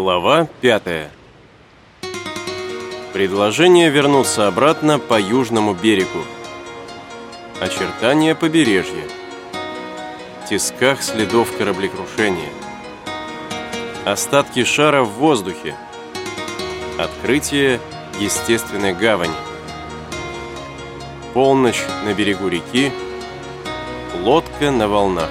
Глава 5. Предложение вернуться обратно по южному берегу. Очертания побережья. В тисках следов кораблекрушения. Остатки шара в воздухе. Открытие естественной гавани. Полночь на берегу реки. Лодка на волнах.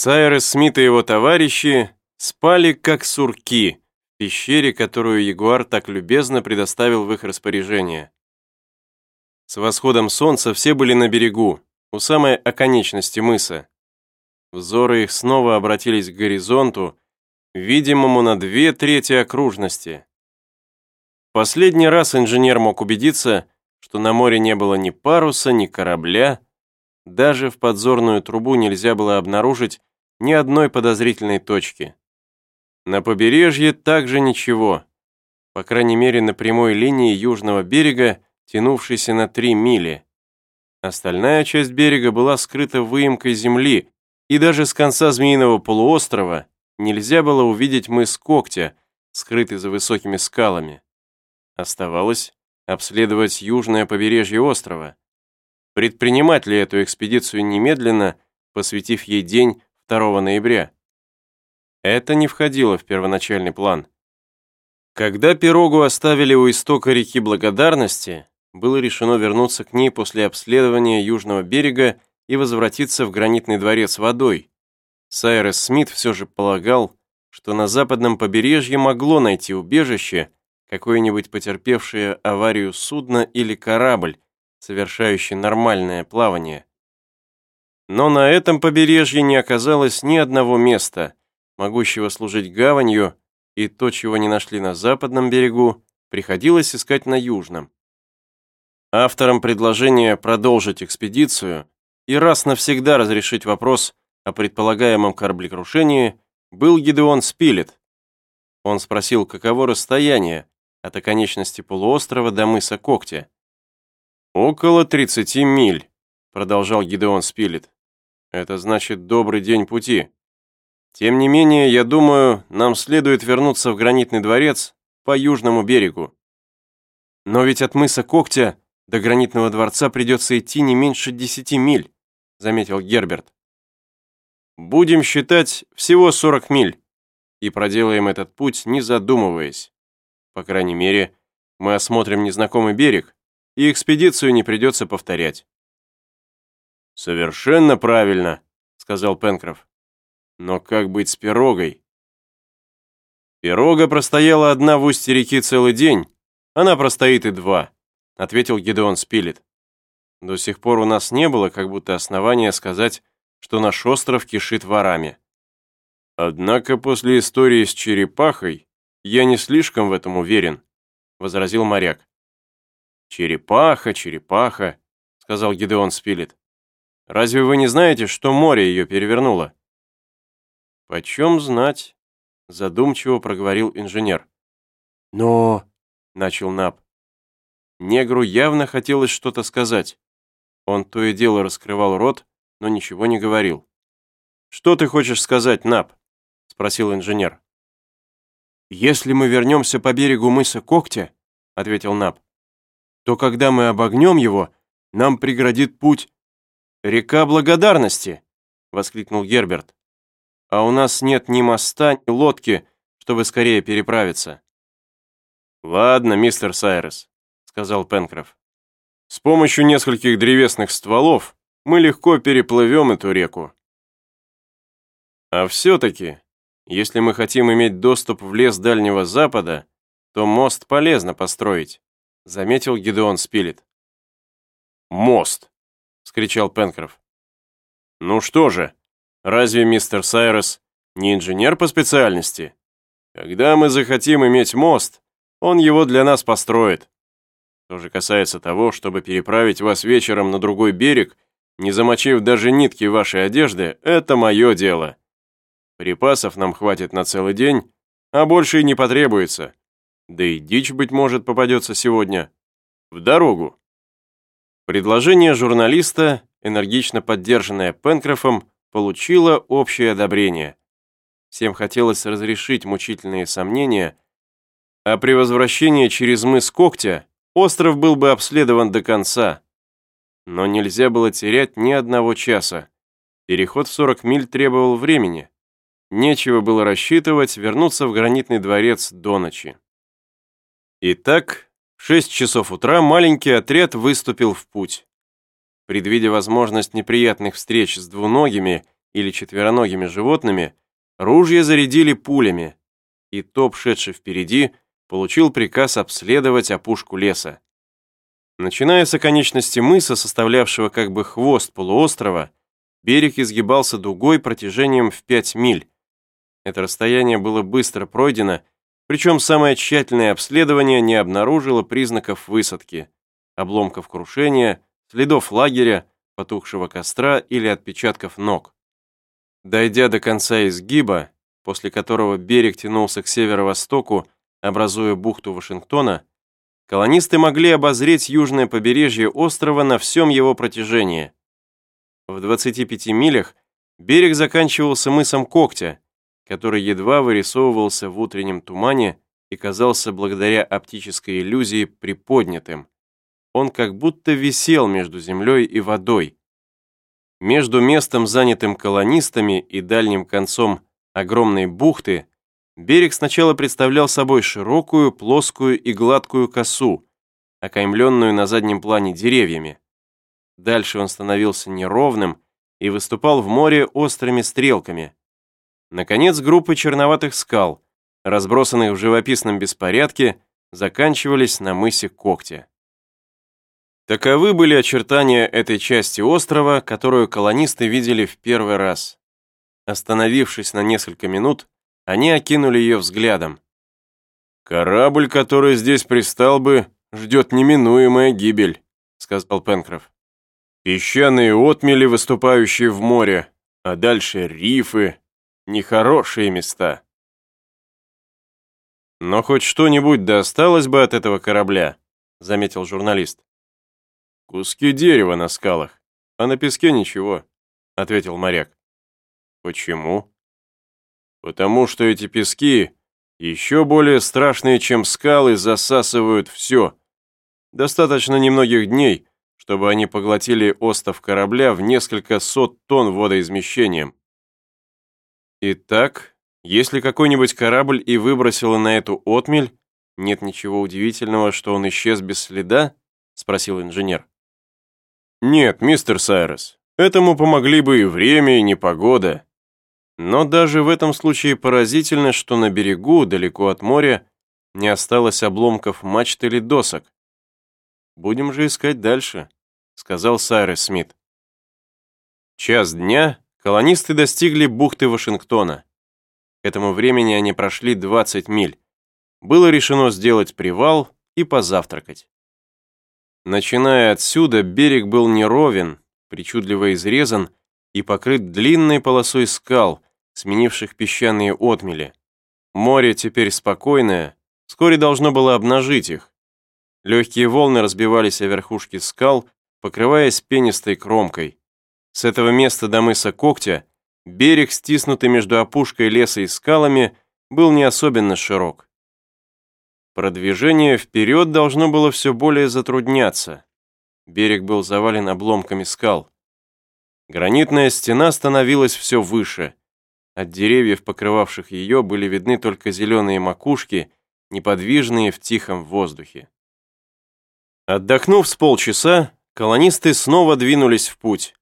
Сайрес Смит и его товарищи спали как сурки в пещере, которую Ягуар так любезно предоставил в их распоряжение. С восходом солнца все были на берегу, у самой оконечности мыса. Взоры их снова обратились к горизонту, видимому на две трети окружности. Последний раз инженер мог убедиться, что на море не было ни паруса, ни корабля, даже в подзорную трубу нельзя было обнаружить ни одной подозрительной точки. На побережье также ничего, по крайней мере на прямой линии южного берега, тянувшейся на 3 мили. Остальная часть берега была скрыта выемкой земли, и даже с конца Змеиного полуострова нельзя было увидеть мыс Когтя, скрытый за высокими скалами. Оставалось обследовать южное побережье острова. Предпринимать ли эту экспедицию немедленно, посвятив ей день 2 ноября. Это не входило в первоначальный план. Когда пирогу оставили у истока реки Благодарности, было решено вернуться к ней после обследования южного берега и возвратиться в гранитный дворец водой. Сайрес Смит все же полагал, что на западном побережье могло найти убежище какое-нибудь потерпевшее аварию судно или корабль, совершающий нормальное плавание. Но на этом побережье не оказалось ни одного места, могущего служить гаванью, и то, чего не нашли на западном берегу, приходилось искать на южном. Автором предложения продолжить экспедицию и раз навсегда разрешить вопрос о предполагаемом кораблекрушении был Гидеон Спилет. Он спросил, каково расстояние от оконечности полуострова до мыса Когтя. «Около 30 миль», продолжал Гидеон Спилет. Это значит добрый день пути. Тем не менее, я думаю, нам следует вернуться в гранитный дворец по южному берегу. Но ведь от мыса Когтя до гранитного дворца придется идти не меньше десяти миль, заметил Герберт. Будем считать всего 40 миль и проделаем этот путь, не задумываясь. По крайней мере, мы осмотрим незнакомый берег, и экспедицию не придется повторять. «Совершенно правильно», — сказал Пенкроф. «Но как быть с пирогой?» «Пирога простояла одна в устье реки целый день. Она простоит и два», — ответил Гедеон Спилет. «До сих пор у нас не было как будто основания сказать, что наш остров кишит ворами. Однако после истории с черепахой я не слишком в этом уверен», — возразил моряк. «Черепаха, черепаха», — сказал Гедеон Спилет. Разве вы не знаете, что море ее перевернуло?» «Почем знать?» — задумчиво проговорил инженер. «Но...» — начал Наб. Негру явно хотелось что-то сказать. Он то и дело раскрывал рот, но ничего не говорил. «Что ты хочешь сказать, Наб?» — спросил инженер. «Если мы вернемся по берегу мыса Когтя», — ответил Наб, «то когда мы обогнем его, нам преградит путь «Река благодарности!» — воскликнул Герберт. «А у нас нет ни моста, ни лодки, чтобы скорее переправиться». «Ладно, мистер Сайрес», — сказал Пенкроф. «С помощью нескольких древесных стволов мы легко переплывем эту реку». «А все-таки, если мы хотим иметь доступ в лес Дальнего Запада, то мост полезно построить», — заметил Гидеон Спилет. «Мост», вскричал Пенкроф. «Ну что же, разве мистер Сайрес не инженер по специальности? Когда мы захотим иметь мост, он его для нас построит. Что же касается того, чтобы переправить вас вечером на другой берег, не замочив даже нитки вашей одежды, это мое дело. Припасов нам хватит на целый день, а больше и не потребуется. Да и дичь, быть может, попадется сегодня. В дорогу!» Предложение журналиста энергично поддержанная Пенкрофом, получила общее одобрение. Всем хотелось разрешить мучительные сомнения, а при возвращении через мыс Когтя остров был бы обследован до конца. Но нельзя было терять ни одного часа. Переход в 40 миль требовал времени. Нечего было рассчитывать вернуться в гранитный дворец до ночи. Итак, в 6 часов утра маленький отряд выступил в путь. Предвидя возможность неприятных встреч с двуногими или четвероногими животными, ружья зарядили пулями, и топ, шедший впереди, получил приказ обследовать опушку леса. Начиная с оконечности мыса, составлявшего как бы хвост полуострова, берег изгибался дугой протяжением в 5 миль. Это расстояние было быстро пройдено, причем самое тщательное обследование не обнаружило признаков высадки, обломков крушения, следов лагеря, потухшего костра или отпечатков ног. Дойдя до конца изгиба, после которого берег тянулся к северо-востоку, образуя бухту Вашингтона, колонисты могли обозреть южное побережье острова на всем его протяжении. В 25 милях берег заканчивался мысом Когтя, который едва вырисовывался в утреннем тумане и казался благодаря оптической иллюзии приподнятым. Он как будто висел между землей и водой. Между местом, занятым колонистами, и дальним концом огромной бухты берег сначала представлял собой широкую, плоскую и гладкую косу, окаймленную на заднем плане деревьями. Дальше он становился неровным и выступал в море острыми стрелками. Наконец, группы черноватых скал, разбросанных в живописном беспорядке, заканчивались на мысе Когтя. Таковы были очертания этой части острова, которую колонисты видели в первый раз. Остановившись на несколько минут, они окинули ее взглядом. «Корабль, который здесь пристал бы, ждет неминуемая гибель», сказал Пенкроф. «Песчаные отмели, выступающие в море, а дальше рифы, нехорошие места». «Но хоть что-нибудь досталось бы от этого корабля», заметил журналист. «Куски дерева на скалах, а на песке ничего», ответил моряк. «Почему?» потому что эти пески, еще более страшные, чем скалы, засасывают все. Достаточно немногих дней, чтобы они поглотили остов корабля в несколько сот тонн водоизмещением. Итак, если какой-нибудь корабль и выбросило на эту отмель, нет ничего удивительного, что он исчез без следа? Спросил инженер. Нет, мистер Сайрес, этому помогли бы и время, и непогода. Но даже в этом случае поразительно, что на берегу, далеко от моря, не осталось обломков мачт или досок. «Будем же искать дальше», — сказал Сайрес Смит. Час дня колонисты достигли бухты Вашингтона. К этому времени они прошли 20 миль. Было решено сделать привал и позавтракать. Начиная отсюда, берег был неровен, причудливо изрезан и покрыт длинной полосой скал, сменивших песчаные отмели. Море теперь спокойное, вскоре должно было обнажить их. Легкие волны разбивались о верхушки скал, покрываясь пенистой кромкой. С этого места до мыса Когтя берег, стиснутый между опушкой леса и скалами, был не особенно широк. Продвижение вперед должно было все более затрудняться. Берег был завален обломками скал. Гранитная стена становилась все выше. От деревьев, покрывавших ее, были видны только зеленые макушки, неподвижные в тихом воздухе. Отдохнув с полчаса, колонисты снова двинулись в путь,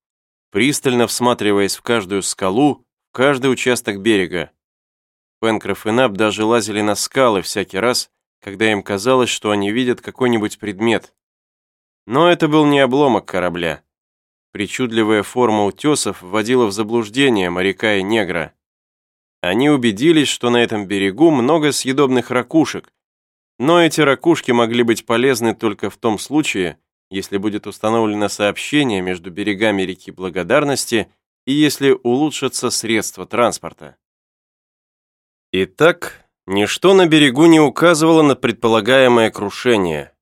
пристально всматриваясь в каждую скалу, в каждый участок берега. Пенкроф и Наб даже лазили на скалы всякий раз, когда им казалось, что они видят какой-нибудь предмет. Но это был не обломок корабля. Причудливая форма утесов вводила в заблуждение моряка и негра. Они убедились, что на этом берегу много съедобных ракушек, но эти ракушки могли быть полезны только в том случае, если будет установлено сообщение между берегами реки Благодарности и если улучшатся средства транспорта. Итак, ничто на берегу не указывало на предполагаемое крушение,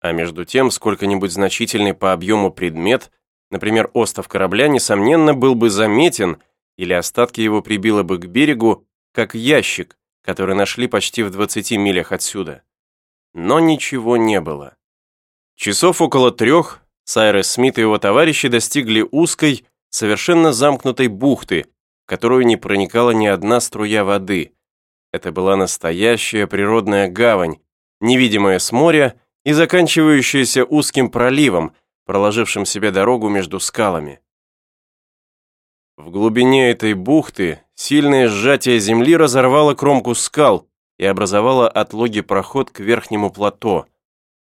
а между тем сколько-нибудь значительный по объему предмет например, остов корабля, несомненно, был бы заметен, или остатки его прибило бы к берегу, как ящик, который нашли почти в 20 милях отсюда. Но ничего не было. Часов около трех Сайрес Смит и его товарищи достигли узкой, совершенно замкнутой бухты, в которую не проникала ни одна струя воды. Это была настоящая природная гавань, невидимая с моря и заканчивающаяся узким проливом, проложившим себе дорогу между скалами. В глубине этой бухты сильное сжатие земли разорвало кромку скал и образовало отлоги проход к верхнему плато.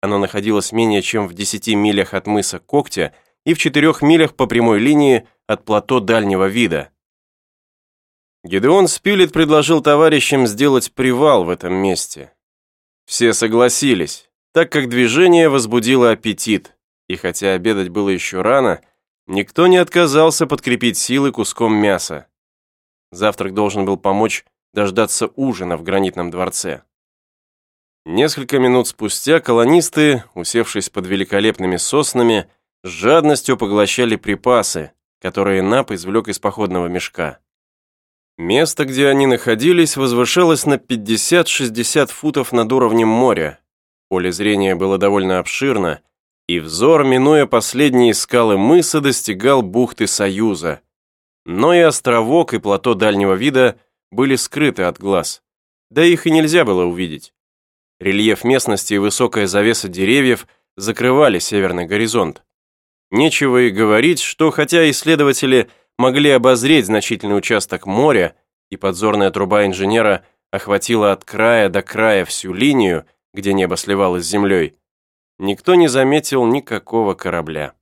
Оно находилось менее чем в 10 милях от мыса Когтя и в 4 милях по прямой линии от плато дальнего вида. Гедеон Спилет предложил товарищам сделать привал в этом месте. Все согласились, так как движение возбудило аппетит, и хотя обедать было еще рано, никто не отказался подкрепить силы куском мяса. Завтрак должен был помочь дождаться ужина в гранитном дворце. Несколько минут спустя колонисты, усевшись под великолепными соснами, с жадностью поглощали припасы, которые Нап извлек из походного мешка. Место, где они находились, возвышалось на 50-60 футов над уровнем моря. Поле зрения было довольно обширно, и взор, минуя последние скалы мыса, достигал бухты Союза. Но и островок, и плато дальнего вида были скрыты от глаз. Да их и нельзя было увидеть. Рельеф местности и высокая завеса деревьев закрывали северный горизонт. Нечего и говорить, что хотя исследователи могли обозреть значительный участок моря, и подзорная труба инженера охватила от края до края всю линию, где небо сливалось с землей, никто не заметил никакого корабля.